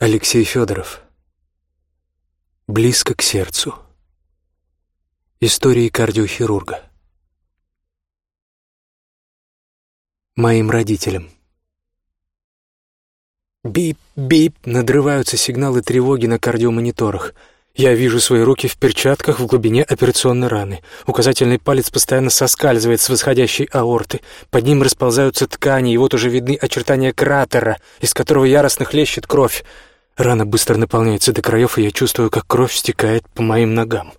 Алексей Федоров. Близко к сердцу. Истории кардиохирурга. Моим родителям. Бип-бип, надрываются сигналы тревоги на кардиомониторах. Я вижу свои руки в перчатках в глубине операционной раны. Указательный палец постоянно соскальзывает с восходящей аорты. Под ним расползаются ткани, и вот уже видны очертания кратера, из которого яростно хлещет кровь. Рана быстро наполняется до краев, и я чувствую, как кровь стекает по моим ногам.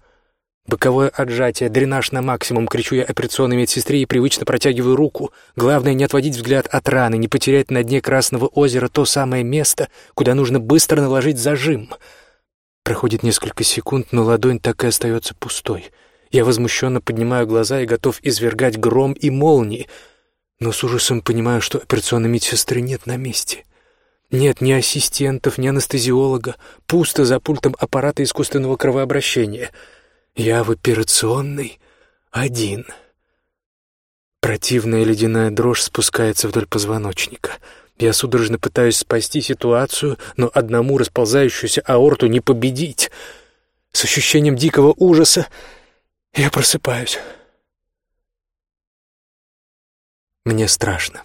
Боковое отжатие, дренаж на максимум, кричу я операционной медсестре и привычно протягиваю руку. Главное не отводить взгляд от раны, не потерять на дне Красного озера то самое место, куда нужно быстро наложить зажим. Проходит несколько секунд, но ладонь так и остается пустой. Я возмущенно поднимаю глаза и готов извергать гром и молнии, но с ужасом понимаю, что операционной медсестры нет на месте. Нет ни ассистентов, ни анестезиолога. Пусто за пультом аппарата искусственного кровообращения. Я в операционной один. Противная ледяная дрожь спускается вдоль позвоночника. Я судорожно пытаюсь спасти ситуацию, но одному расползающуюся аорту не победить. С ощущением дикого ужаса я просыпаюсь. Мне страшно.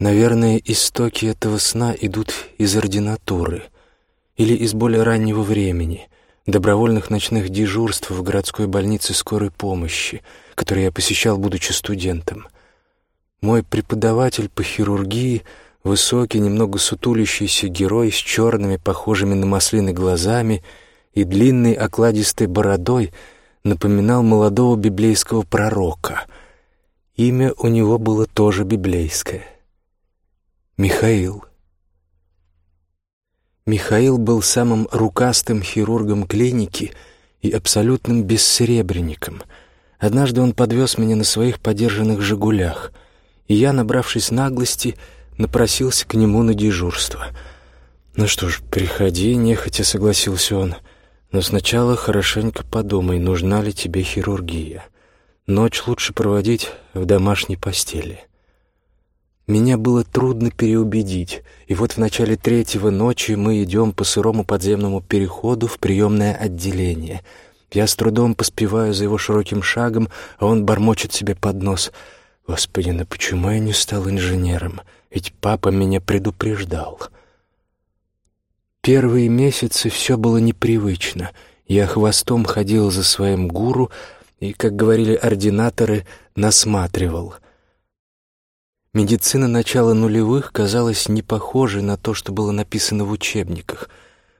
Наверное, истоки этого сна идут из ординатуры или из более раннего времени, добровольных ночных дежурств в городской больнице скорой помощи, которые я посещал, будучи студентом. Мой преподаватель по хирургии — высокий, немного сутулящийся герой с черными, похожими на маслины глазами и длинной окладистой бородой напоминал молодого библейского пророка. Имя у него было тоже библейское — Михаил. Михаил был самым рукастым хирургом клиники и абсолютным бессеребренником. Однажды он подвез меня на своих подержанных «Жигулях», и я, набравшись наглости, напросился к нему на дежурство. «Ну что ж, приходи», — нехотя согласился он, «но сначала хорошенько подумай, нужна ли тебе хирургия. Ночь лучше проводить в домашней постели». Меня было трудно переубедить, и вот в начале третьего ночи мы идем по сырому подземному переходу в приемное отделение. Я с трудом поспеваю за его широким шагом, а он бормочет себе под нос. «Господи, ну почему я не стал инженером? Ведь папа меня предупреждал». Первые месяцы все было непривычно. Я хвостом ходил за своим гуру и, как говорили ординаторы, насматривал — Медицина начала нулевых казалась не похожей на то, что было написано в учебниках.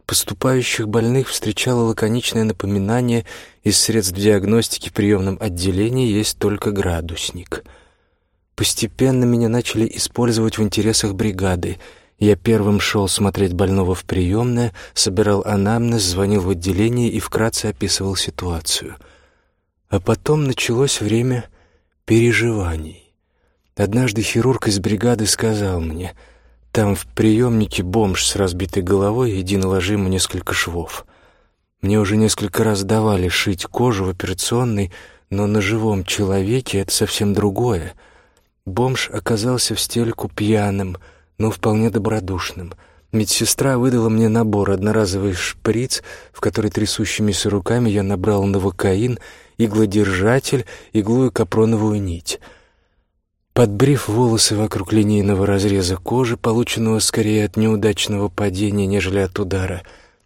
Поступающих больных встречало лаконичное напоминание из средств диагностики в приемном отделении есть только градусник. Постепенно меня начали использовать в интересах бригады. Я первым шел смотреть больного в приемное, собирал анамнез, звонил в отделение и вкратце описывал ситуацию. А потом началось время переживаний. Однажды хирург из бригады сказал мне, «Там в приемнике бомж с разбитой головой, иди наложи ему несколько швов». Мне уже несколько раз давали шить кожу в операционной, но на живом человеке это совсем другое. Бомж оказался в стельку пьяным, но вполне добродушным. Медсестра выдала мне набор, одноразовый шприц, в который трясущимися руками я набрал новокаин, иглодержатель, иглу и капроновую нить — Подбрив волосы вокруг линейного разреза кожи, полученного скорее от неудачного падения, нежели от удара,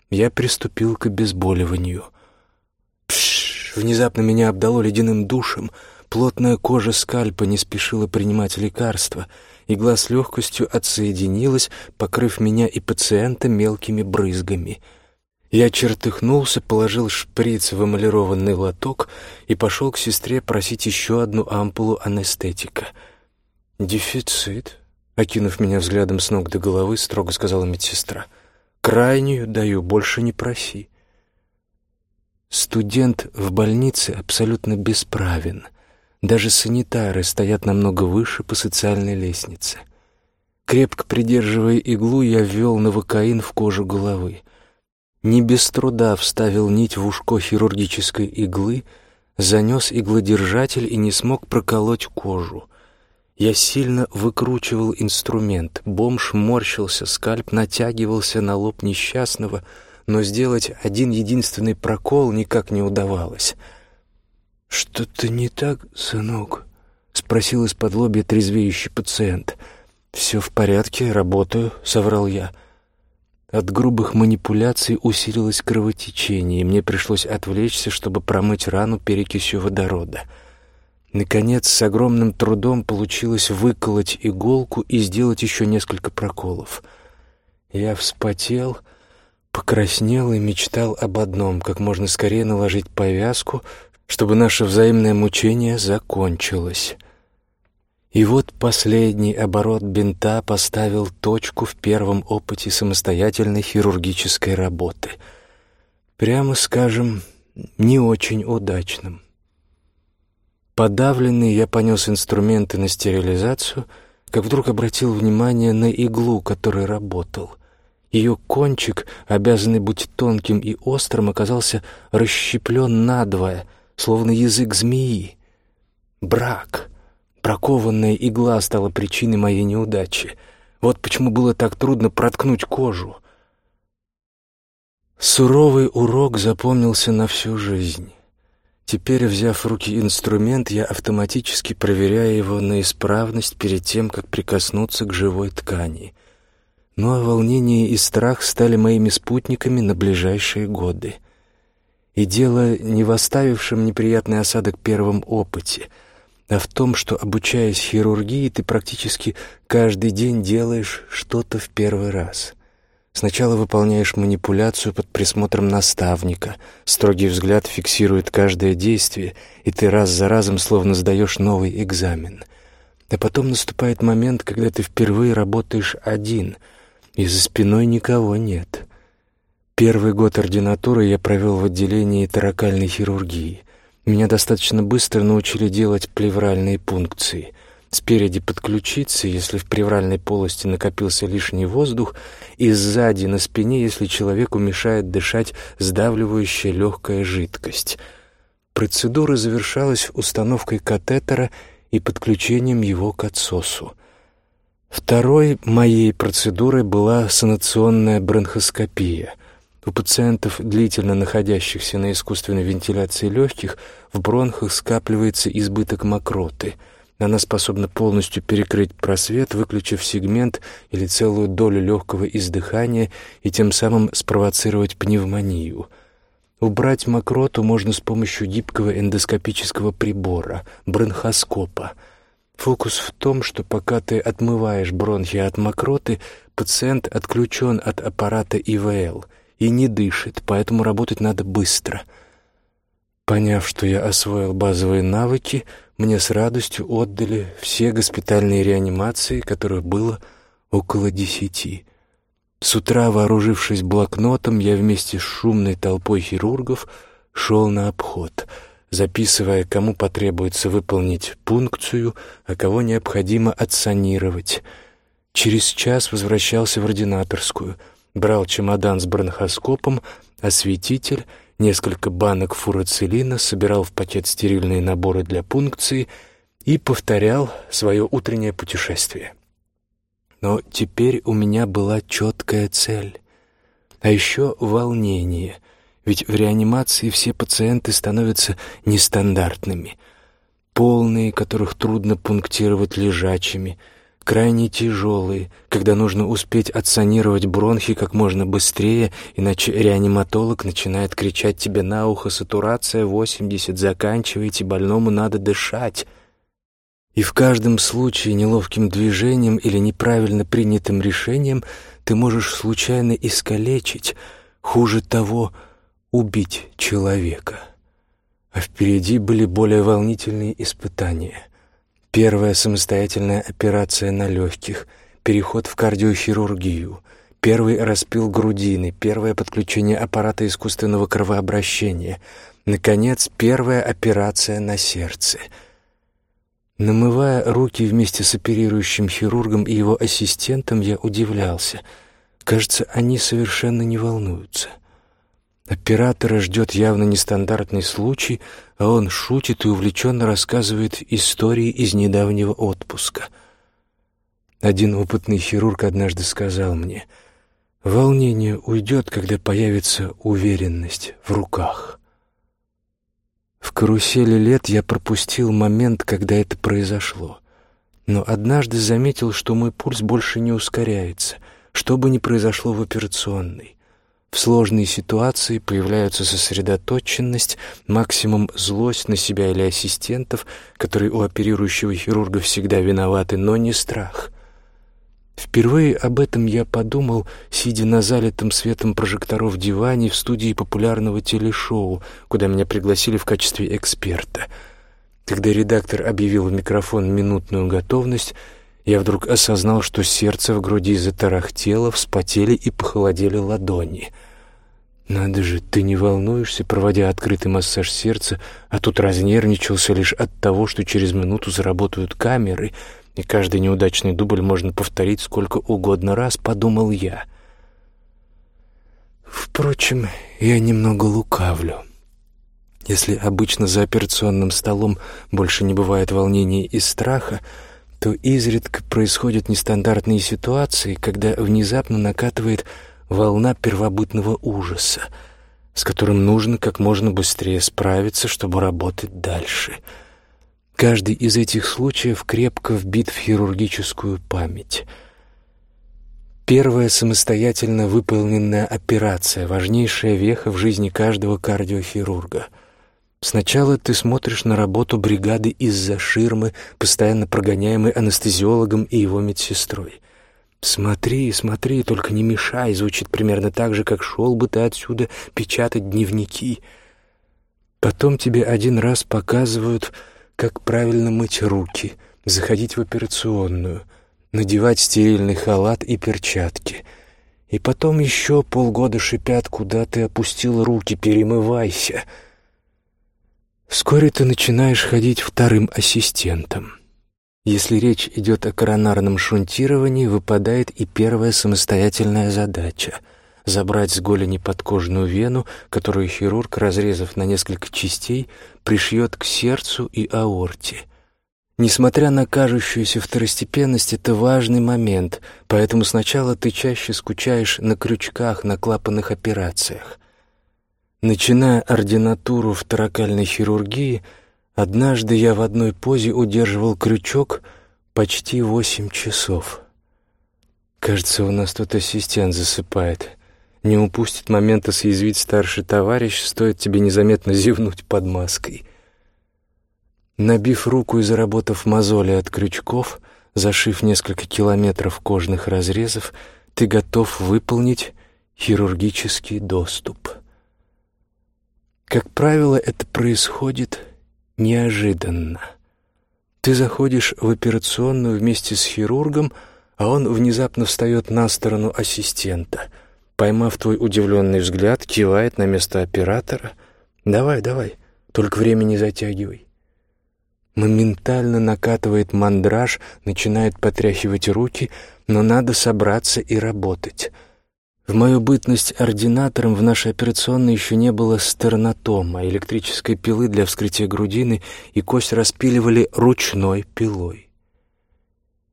я приступил к обезболиванию. Пш! Внезапно меня обдало ледяным душем. Плотная кожа скальпа не спешила принимать лекарства. Игла с легкостью отсоединилась, покрыв меня и пациента мелкими брызгами. Я чертыхнулся, положил шприц в эмалированный лоток и пошел к сестре просить еще одну ампулу анестетика — «Дефицит», — окинув меня взглядом с ног до головы, строго сказала медсестра. «Крайнюю даю, больше не проси». Студент в больнице абсолютно бесправен. Даже санитары стоят намного выше по социальной лестнице. Крепко придерживая иглу, я ввел новокаин в кожу головы. Не без труда вставил нить в ушко хирургической иглы, занес иглодержатель и не смог проколоть кожу — Я сильно выкручивал инструмент. Бомж морщился, скальп натягивался на лоб несчастного, но сделать один единственный прокол никак не удавалось. «Что-то не так, сынок?» — спросил из-под лобья трезвеющий пациент. «Все в порядке, работаю», — соврал я. От грубых манипуляций усилилось кровотечение, и мне пришлось отвлечься, чтобы промыть рану перекисью водорода. Наконец, с огромным трудом получилось выколоть иголку и сделать еще несколько проколов. Я вспотел, покраснел и мечтал об одном — как можно скорее наложить повязку, чтобы наше взаимное мучение закончилось. И вот последний оборот бинта поставил точку в первом опыте самостоятельной хирургической работы. Прямо скажем, не очень удачным. Подавленный я понес инструменты на стерилизацию, как вдруг обратил внимание на иглу, которой работал. Ее кончик, обязанный быть тонким и острым, оказался расщеплен надвое, словно язык змеи. Брак — Прокованная игла стала причиной моей неудачи. Вот почему было так трудно проткнуть кожу. Суровый урок запомнился на всю жизнь. Теперь, взяв в руки инструмент, я автоматически проверяю его на исправность перед тем, как прикоснуться к живой ткани. Ну а волнение и страх стали моими спутниками на ближайшие годы. И дело не в оставившем неприятный осадок первом опыте — а в том, что, обучаясь хирургии, ты практически каждый день делаешь что-то в первый раз. Сначала выполняешь манипуляцию под присмотром наставника, строгий взгляд фиксирует каждое действие, и ты раз за разом словно сдаешь новый экзамен. А потом наступает момент, когда ты впервые работаешь один, и за спиной никого нет. Первый год ординатуры я провел в отделении таракальной хирургии — меня достаточно быстро научили делать плевральные пункции. Спереди подключиться, если в плевральной полости накопился лишний воздух, и сзади на спине, если человеку мешает дышать сдавливающая легкая жидкость. Процедура завершалась установкой катетера и подключением его к отсосу. Второй моей процедурой была санационная бронхоскопия — у пациентов, длительно находящихся на искусственной вентиляции легких, в бронхах скапливается избыток мокроты. Она способна полностью перекрыть просвет, выключив сегмент или целую долю легкого издыхания и тем самым спровоцировать пневмонию. Убрать мокроту можно с помощью гибкого эндоскопического прибора – бронхоскопа. Фокус в том, что пока ты отмываешь бронхи от мокроты, пациент отключен от аппарата ИВЛ – и не дышит, поэтому работать надо быстро. Поняв, что я освоил базовые навыки, мне с радостью отдали все госпитальные реанимации, которых было около десяти. С утра, вооружившись блокнотом, я вместе с шумной толпой хирургов шел на обход, записывая, кому потребуется выполнить пункцию, а кого необходимо отсанировать. Через час возвращался в ординаторскую — брал чемодан с бронхоскопом, осветитель, несколько банок фурацилина, собирал в пакет стерильные наборы для пункции и повторял свое утреннее путешествие. Но теперь у меня была четкая цель. А еще волнение, ведь в реанимации все пациенты становятся нестандартными. Полные, которых трудно пунктировать лежачими — крайне тяжелые, когда нужно успеть отсанировать бронхи как можно быстрее, иначе реаниматолог начинает кричать тебе на ухо «Сатурация 80, заканчивайте, больному надо дышать». И в каждом случае неловким движением или неправильно принятым решением ты можешь случайно искалечить, хуже того, убить человека. А впереди были более волнительные испытания — Первая самостоятельная операция на легких, переход в кардиохирургию, первый распил грудины, первое подключение аппарата искусственного кровообращения, наконец, первая операция на сердце. Намывая руки вместе с оперирующим хирургом и его ассистентом, я удивлялся. Кажется, они совершенно не волнуются. Оператора ждет явно нестандартный случай, а он шутит и увлеченно рассказывает истории из недавнего отпуска. Один опытный хирург однажды сказал мне, «Волнение уйдет, когда появится уверенность в руках». В карусели лет я пропустил момент, когда это произошло. Но однажды заметил, что мой пульс больше не ускоряется, что бы ни произошло в операционной. В сложной ситуации появляются сосредоточенность, максимум злость на себя или ассистентов, которые у оперирующего хирурга всегда виноваты, но не страх. Впервые об этом я подумал, сидя на залитом светом прожекторов диване в студии популярного телешоу, куда меня пригласили в качестве эксперта. Когда редактор объявил в микрофон минутную готовность, я вдруг осознал, что сердце в груди затарахтело, вспотели и похолодели ладони. «Надо же, ты не волнуешься, проводя открытый массаж сердца, а тут разнервничался лишь от того, что через минуту заработают камеры», и каждый неудачный дубль можно повторить сколько угодно раз, подумал я. Впрочем, я немного лукавлю. Если обычно за операционным столом больше не бывает волнения и страха, то изредка происходят нестандартные ситуации, когда внезапно накатывает волна первобытного ужаса, с которым нужно как можно быстрее справиться, чтобы работать дальше — Каждый из этих случаев крепко вбит в хирургическую память. Первая самостоятельно выполненная операция — важнейшая веха в жизни каждого кардиохирурга. Сначала ты смотришь на работу бригады из-за ширмы, постоянно прогоняемой анестезиологом и его медсестрой. «Смотри, смотри, только не мешай» звучит примерно так же, как «шел бы ты отсюда печатать дневники». Потом тебе один раз показывают как правильно мыть руки, заходить в операционную, надевать стерильный халат и перчатки. И потом еще полгода шипят, куда ты опустил руки, перемывайся. Вскоре ты начинаешь ходить вторым ассистентом. Если речь идет о коронарном шунтировании, выпадает и первая самостоятельная задача — забрать с голени подкожную вену, которую хирург, разрезав на несколько частей, пришьет к сердцу и аорте. Несмотря на кажущуюся второстепенность, это важный момент, поэтому сначала ты чаще скучаешь на крючках, на клапанных операциях. Начиная ординатуру в таракальной хирургии, однажды я в одной позе удерживал крючок почти восемь часов. Кажется, у нас тут ассистент засыпает — не упустит момента съязвить старший товарищ, стоит тебе незаметно зевнуть под маской. Набив руку и заработав мозоли от крючков, зашив несколько километров кожных разрезов, ты готов выполнить хирургический доступ. Как правило, это происходит неожиданно. Ты заходишь в операционную вместе с хирургом, а он внезапно встает на сторону ассистента — поймав твой удивленный взгляд, кивает на место оператора. «Давай, давай, только время не затягивай». Моментально накатывает мандраж, начинает потряхивать руки, но надо собраться и работать. В мою бытность ординатором в нашей операционной еще не было стернотома, электрической пилы для вскрытия грудины, и кость распиливали ручной пилой.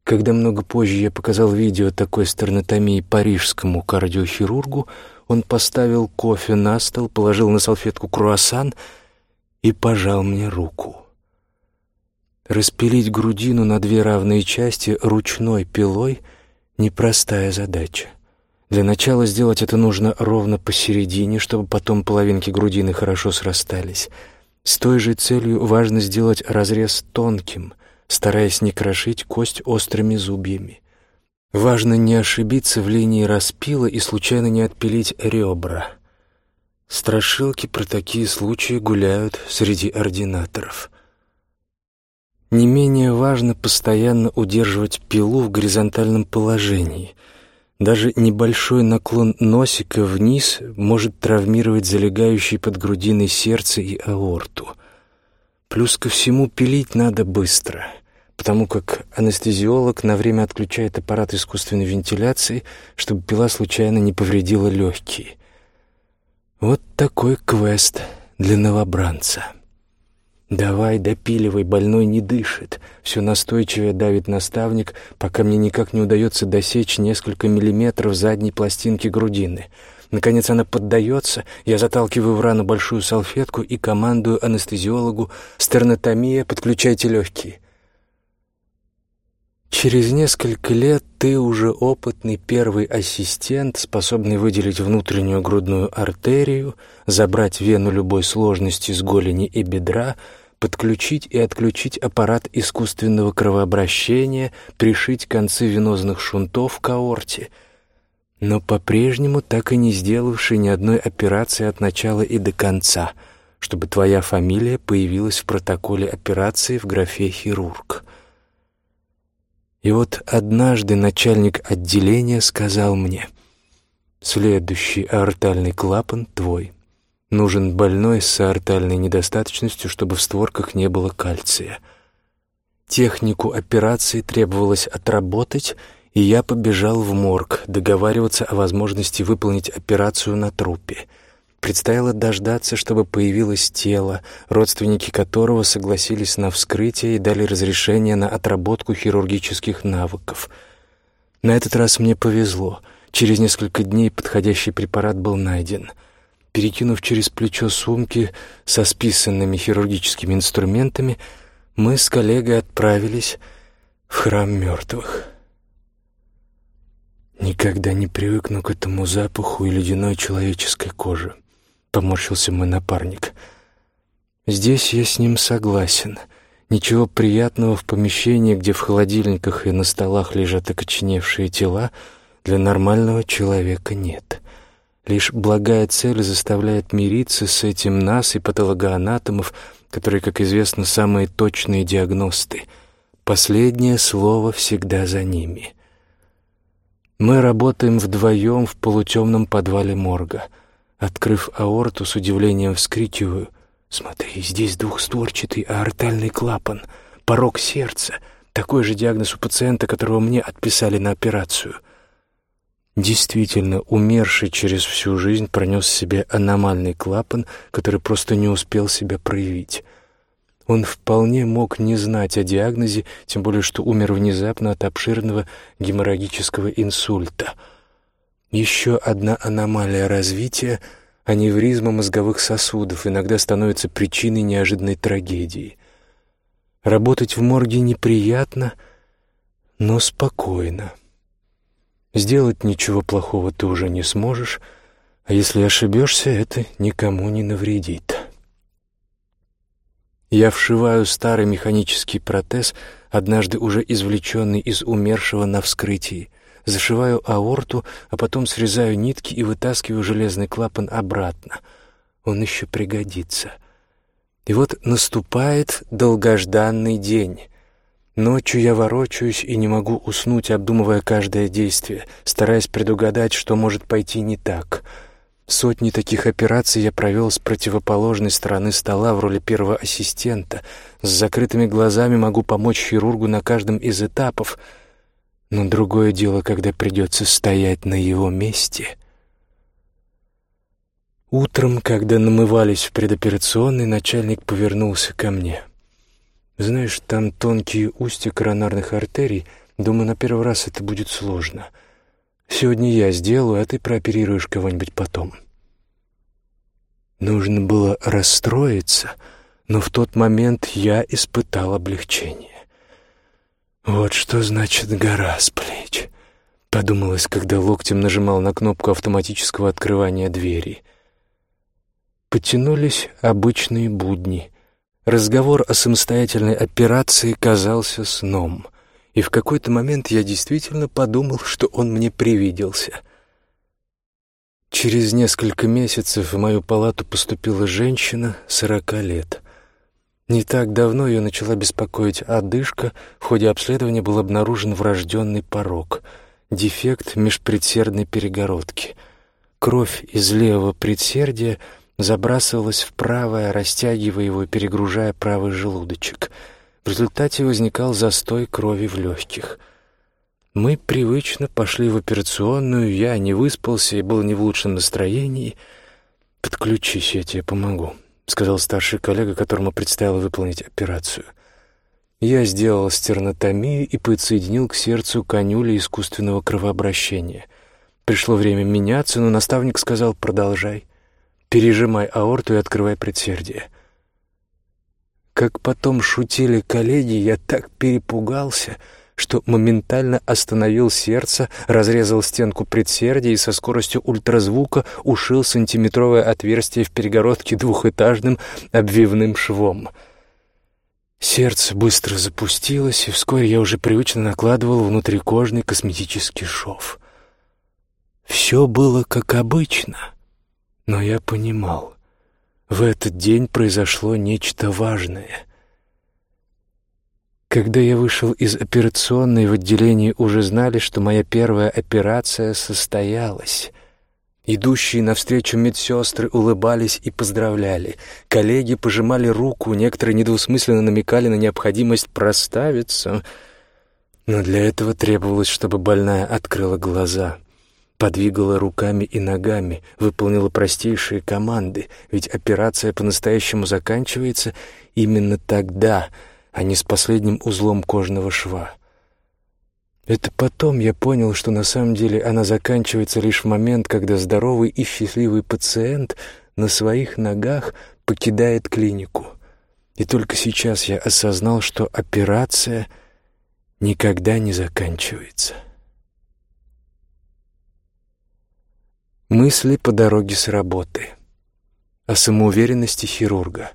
Когда много позже я показал видео такой стернотомии парижскому кардиохирургу, он поставил кофе на стол, положил на салфетку круассан и пожал мне руку. Распилить грудину на две равные части ручной пилой — непростая задача. Для начала сделать это нужно ровно посередине, чтобы потом половинки грудины хорошо срастались. С той же целью важно сделать разрез тонким, стараясь не крошить кость острыми зубьями. Важно не ошибиться в линии распила и случайно не отпилить ребра. Страшилки про такие случаи гуляют среди ординаторов. Не менее важно постоянно удерживать пилу в горизонтальном положении. Даже небольшой наклон носика вниз может травмировать залегающие под грудиной сердце и аорту. Плюс ко всему пилить надо быстро — потому как анестезиолог на время отключает аппарат искусственной вентиляции, чтобы пила случайно не повредила легкие. Вот такой квест для новобранца. «Давай, допиливай, больной не дышит». Все настойчивее давит наставник, пока мне никак не удается досечь несколько миллиметров задней пластинки грудины. Наконец она поддается, я заталкиваю в рану большую салфетку и командую анестезиологу «Стернотомия, подключайте легкие». Через несколько лет ты уже опытный первый ассистент, способный выделить внутреннюю грудную артерию, забрать вену любой сложности с голени и бедра, подключить и отключить аппарат искусственного кровообращения, пришить концы венозных шунтов к аорте, но по-прежнему так и не сделавший ни одной операции от начала и до конца, чтобы твоя фамилия появилась в протоколе операции в графе «хирург». И вот однажды начальник отделения сказал мне, «Следующий аортальный клапан твой. Нужен больной с аортальной недостаточностью, чтобы в створках не было кальция». Технику операции требовалось отработать, и я побежал в морг договариваться о возможности выполнить операцию на трупе — Предстояло дождаться, чтобы появилось тело, родственники которого согласились на вскрытие и дали разрешение на отработку хирургических навыков. На этот раз мне повезло. Через несколько дней подходящий препарат был найден. Перекинув через плечо сумки со списанными хирургическими инструментами, мы с коллегой отправились в храм мертвых. Никогда не привыкну к этому запаху и ледяной человеческой кожи. — поморщился мой напарник. «Здесь я с ним согласен. Ничего приятного в помещении, где в холодильниках и на столах лежат окоченевшие тела, для нормального человека нет. Лишь благая цель заставляет мириться с этим нас и патологоанатомов, которые, как известно, самые точные диагносты. Последнее слово всегда за ними». Мы работаем вдвоем в полутемном подвале морга — Открыв аорту, с удивлением вскрикиваю. «Смотри, здесь двухстворчатый аортальный клапан, порог сердца. Такой же диагноз у пациента, которого мне отписали на операцию». Действительно, умерший через всю жизнь пронес себе аномальный клапан, который просто не успел себя проявить. Он вполне мог не знать о диагнозе, тем более что умер внезапно от обширного геморрагического инсульта — еще одна аномалия развития — аневризма мозговых сосудов иногда становится причиной неожиданной трагедии. Работать в морге неприятно, но спокойно. Сделать ничего плохого ты уже не сможешь, а если ошибешься, это никому не навредит. Я вшиваю старый механический протез, однажды уже извлеченный из умершего на вскрытии — зашиваю аорту, а потом срезаю нитки и вытаскиваю железный клапан обратно. Он еще пригодится. И вот наступает долгожданный день. Ночью я ворочаюсь и не могу уснуть, обдумывая каждое действие, стараясь предугадать, что может пойти не так. Сотни таких операций я провел с противоположной стороны стола в роли первого ассистента. С закрытыми глазами могу помочь хирургу на каждом из этапов — но другое дело, когда придется стоять на его месте. Утром, когда намывались в предоперационной, начальник повернулся ко мне. «Знаешь, там тонкие устья коронарных артерий. Думаю, на первый раз это будет сложно. Сегодня я сделаю, а ты прооперируешь кого-нибудь потом». Нужно было расстроиться, но в тот момент я испытал облегчение. «Вот что значит гора с плеч», — подумалось, когда локтем нажимал на кнопку автоматического открывания двери. Потянулись обычные будни. Разговор о самостоятельной операции казался сном, и в какой-то момент я действительно подумал, что он мне привиделся. Через несколько месяцев в мою палату поступила женщина сорока лет — не так давно ее начала беспокоить одышка, в ходе обследования был обнаружен врожденный порог, дефект межпредсердной перегородки. Кровь из левого предсердия забрасывалась правое, растягивая его и перегружая правый желудочек. В результате возникал застой крови в легких. Мы привычно пошли в операционную, я не выспался и был не в лучшем настроении. «Подключись, я тебе помогу», — сказал старший коллега, которому предстояло выполнить операцию. Я сделал стернотомию и подсоединил к сердцу конюли искусственного кровообращения. Пришло время меняться, но наставник сказал «продолжай». Пережимай аорту и открывай предсердие. Как потом шутили коллеги, я так перепугался, что моментально остановил сердце, разрезал стенку предсердия и со скоростью ультразвука ушил сантиметровое отверстие в перегородке двухэтажным обвивным швом. Сердце быстро запустилось, и вскоре я уже привычно накладывал внутрикожный косметический шов. Все было как обычно — но я понимал, в этот день произошло нечто важное. Когда я вышел из операционной, в отделении уже знали, что моя первая операция состоялась. Идущие навстречу медсестры улыбались и поздравляли. Коллеги пожимали руку, некоторые недвусмысленно намекали на необходимость проставиться. Но для этого требовалось, чтобы больная открыла глаза — подвигала руками и ногами, выполнила простейшие команды, ведь операция по-настоящему заканчивается именно тогда, а не с последним узлом кожного шва. Это потом я понял, что на самом деле она заканчивается лишь в момент, когда здоровый и счастливый пациент на своих ногах покидает клинику. И только сейчас я осознал, что операция никогда не заканчивается. Мысли по дороге с работы. О самоуверенности хирурга.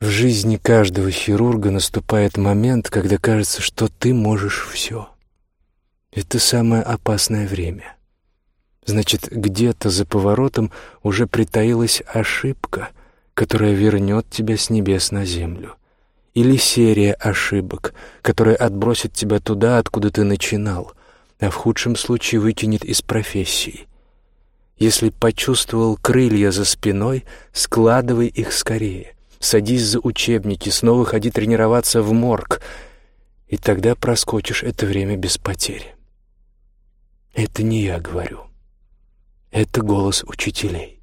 В жизни каждого хирурга наступает момент, когда кажется, что ты можешь все. Это самое опасное время. Значит, где-то за поворотом уже притаилась ошибка, которая вернет тебя с небес на землю. Или серия ошибок, которая отбросит тебя туда, откуда ты начинал — а в худшем случае выкинет из профессии. Если почувствовал крылья за спиной, складывай их скорее. Садись за учебники, снова ходи тренироваться в морг, и тогда проскочишь это время без потерь. Это не я говорю. Это голос учителей.